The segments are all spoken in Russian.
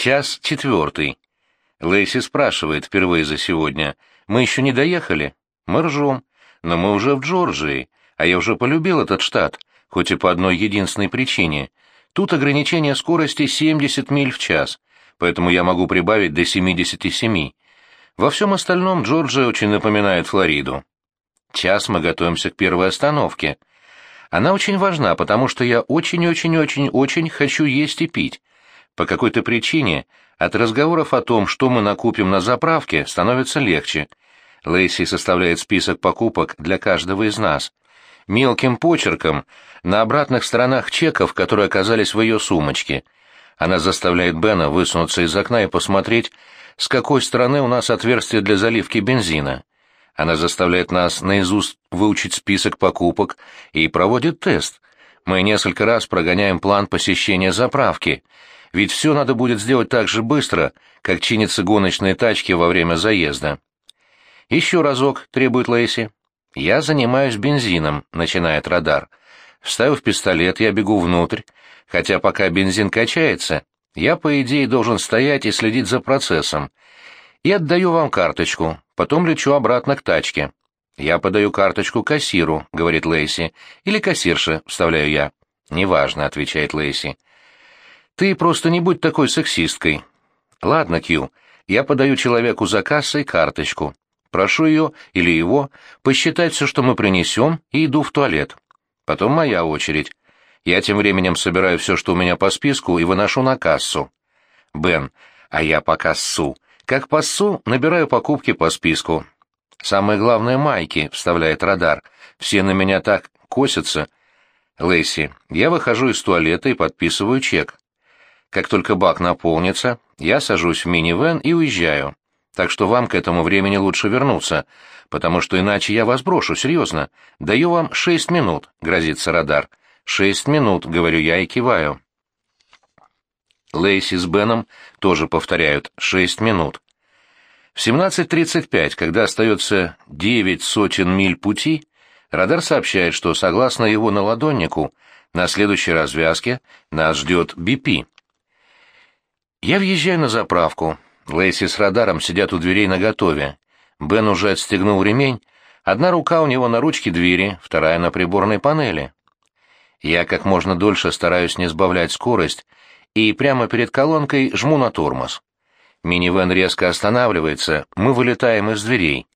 Час четвертый. Лейси спрашивает впервые за сегодня. «Мы еще не доехали?» Мы ржем. Но мы уже в Джорджии, а я уже полюбил этот штат, хоть и по одной единственной причине. Тут ограничение скорости 70 миль в час, поэтому я могу прибавить до 77. Во всем остальном Джорджия очень напоминает Флориду. Час мы готовимся к первой остановке. Она очень важна, потому что я очень-очень-очень-очень хочу есть и пить. По какой-то причине от разговоров о том, что мы накупим на заправке, становится легче. Лейси составляет список покупок для каждого из нас. Мелким почерком на обратных сторонах чеков, которые оказались в ее сумочке. Она заставляет Бена высунуться из окна и посмотреть, с какой стороны у нас отверстие для заливки бензина. Она заставляет нас наизусть выучить список покупок и проводит тест. Мы несколько раз прогоняем план посещения заправки, ведь все надо будет сделать так же быстро, как чинятся гоночные тачки во время заезда. «Еще разок», — требует Лейси. «Я занимаюсь бензином», — начинает радар. Вставив пистолет, я бегу внутрь, хотя пока бензин качается, я, по идее, должен стоять и следить за процессом. И отдаю вам карточку, потом лечу обратно к тачке. «Я подаю карточку кассиру», — говорит Лейси. «Или кассирше», — вставляю я. «Неважно», — отвечает Лейси. «Ты просто не будь такой сексисткой». «Ладно, Кью, я подаю человеку за кассой карточку. Прошу ее или его посчитать все, что мы принесем, и иду в туалет. Потом моя очередь. Я тем временем собираю все, что у меня по списку, и выношу на кассу. Бен, а я по кассу. Как пассу, набираю покупки по списку. Самое главное — майки, — вставляет радар. Все на меня так косятся. Лейси, я выхожу из туалета и подписываю чек. Как только бак наполнится, я сажусь в минивэн и уезжаю так что вам к этому времени лучше вернуться, потому что иначе я вас брошу, серьезно. Даю вам шесть минут, — грозится радар. Шесть минут, — говорю я и киваю. Лейси с Беном тоже повторяют «шесть минут». В 17.35, когда остается девять сотен миль пути, радар сообщает, что, согласно его наладоннику, на следующей развязке нас ждет БП. Я въезжаю на заправку, Лейси с радаром сидят у дверей наготове. Бен уже отстегнул ремень. Одна рука у него на ручке двери, вторая на приборной панели. Я как можно дольше стараюсь не сбавлять скорость и прямо перед колонкой жму на тормоз. Минивэн резко останавливается, мы вылетаем из дверей.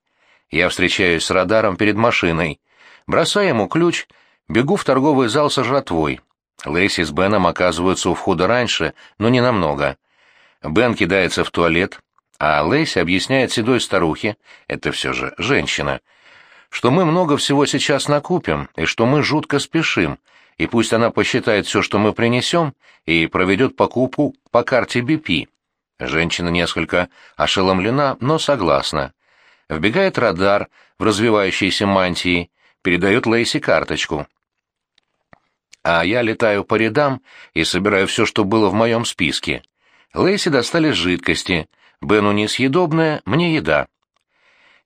Я встречаюсь с радаром перед машиной. Бросаю ему ключ, бегу в торговый зал со жратвой. Лейси с Беном оказываются у входа раньше, но не намного. Бен кидается в туалет, а Лейси объясняет седой старухе, это все же женщина, что мы много всего сейчас накупим, и что мы жутко спешим, и пусть она посчитает все, что мы принесем, и проведет покупку по карте BP. Женщина несколько ошеломлена, но согласна. Вбегает радар в развивающейся мантии, передает Лейси карточку. А я летаю по рядам и собираю все, что было в моем списке. Лейси достали жидкости. Бену несъедобная, мне еда.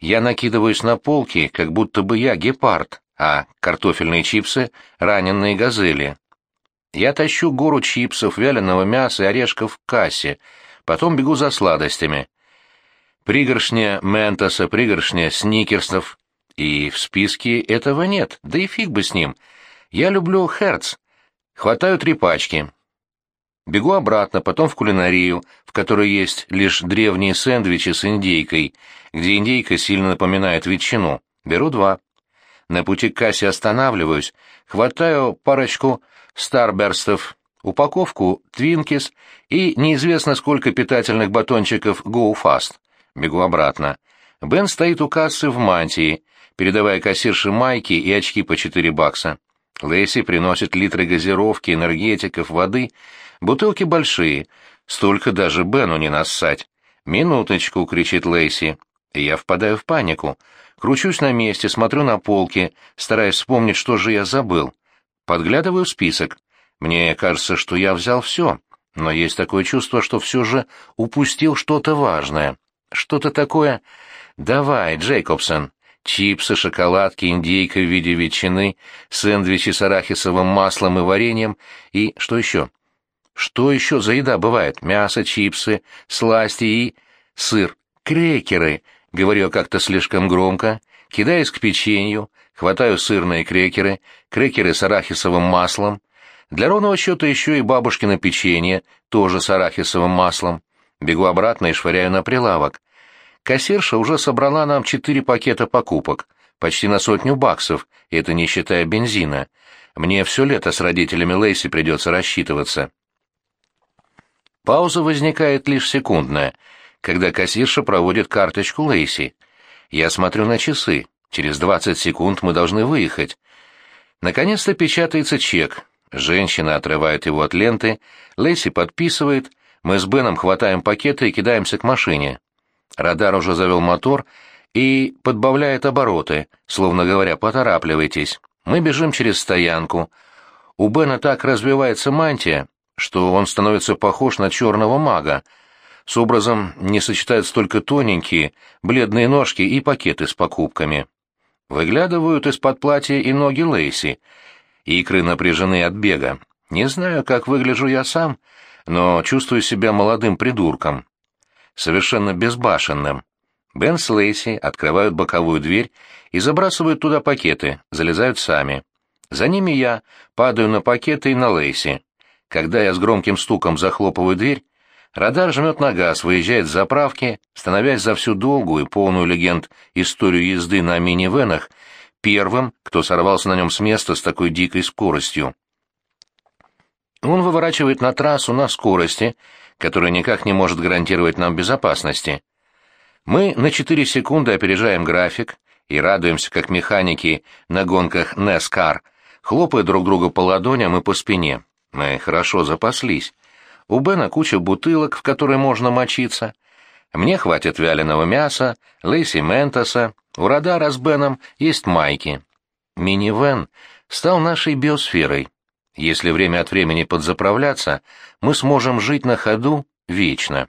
Я накидываюсь на полки, как будто бы я гепард, а картофельные чипсы — раненые газели. Я тащу гору чипсов, вяленого мяса и орешков в кассе, потом бегу за сладостями. Пригоршня ментоса, пригоршня сникерсов. И в списке этого нет, да и фиг бы с ним. Я люблю Херц. Хватаю три пачки. Бегу обратно, потом в кулинарию, в которой есть лишь древние сэндвичи с индейкой, где индейка сильно напоминает ветчину. Беру два. На пути к кассе останавливаюсь, хватаю парочку старберстов, упаковку твинкис и неизвестно сколько питательных батончиков Fast. Бегу обратно. Бен стоит у кассы в мантии, передавая кассирше майки и очки по 4 бакса. Лэйси приносит литры газировки, энергетиков, воды — Бутылки большие, столько даже Бену не нассать. «Минуточку!» — кричит Лейси. Я впадаю в панику. Кручусь на месте, смотрю на полки, стараясь вспомнить, что же я забыл. Подглядываю список. Мне кажется, что я взял все, но есть такое чувство, что все же упустил что-то важное. Что-то такое... «Давай, Джейкобсон!» Чипсы, шоколадки, индейка в виде ветчины, сэндвичи с арахисовым маслом и вареньем и... что еще? Что еще за еда бывает? Мясо, чипсы, сласти и... сыр. Крекеры, говорю как-то слишком громко, кидаюсь к печенью, хватаю сырные крекеры, крекеры с арахисовым маслом. Для ровного счета еще и бабушкино печенье, тоже с арахисовым маслом. Бегу обратно и швыряю на прилавок. Кассирша уже собрала нам четыре пакета покупок, почти на сотню баксов, и это не считая бензина. Мне все лето с родителями Лейси придется рассчитываться. Пауза возникает лишь секундная, когда кассирша проводит карточку Лейси. Я смотрю на часы. Через 20 секунд мы должны выехать. Наконец-то печатается чек. Женщина отрывает его от ленты, Лейси подписывает, мы с Беном хватаем пакеты и кидаемся к машине. Радар уже завел мотор и подбавляет обороты, словно говоря, поторапливайтесь. Мы бежим через стоянку. У Бена так развивается мантия, что он становится похож на черного мага. С образом не сочетаются только тоненькие, бледные ножки и пакеты с покупками. Выглядывают из-под платья и ноги Лейси. Икры напряжены от бега. Не знаю, как выгляжу я сам, но чувствую себя молодым придурком. Совершенно безбашенным. Бен с Лейси открывают боковую дверь и забрасывают туда пакеты, залезают сами. За ними я падаю на пакеты и на Лейси. Когда я с громким стуком захлопываю дверь, радар жмет на газ, выезжает с заправки, становясь за всю долгую и полную легенд историю езды на мини-венах, первым, кто сорвался на нем с места с такой дикой скоростью. Он выворачивает на трассу на скорости, которая никак не может гарантировать нам безопасности. Мы на 4 секунды опережаем график и радуемся, как механики на гонках NASCAR, хлопая друг друга по ладоням и по спине. Мы хорошо запаслись. У Бена куча бутылок, в которые можно мочиться. Мне хватит вяленого мяса, Лейси Ментоса, у Радара с Беном есть майки. Минивэн стал нашей биосферой. Если время от времени подзаправляться, мы сможем жить на ходу вечно.